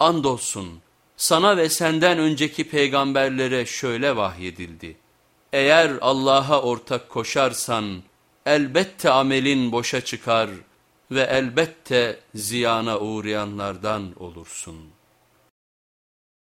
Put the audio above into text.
Andolsun sana ve senden önceki peygamberlere şöyle vahyedildi. Eğer Allah'a ortak koşarsan elbette amelin boşa çıkar ve elbette ziyana uğrayanlardan olursun.''